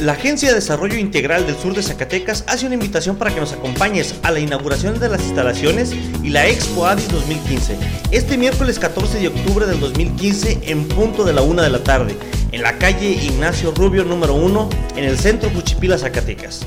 La Agencia de Desarrollo Integral del Sur de Zacatecas hace una invitación para que nos acompañes a la inauguración de las instalaciones y la Expo Addis 2015, este miércoles 14 de octubre del 2015 en punto de la una de la tarde, en la calle Ignacio Rubio número 1, en el centro Cuchipila Zacatecas.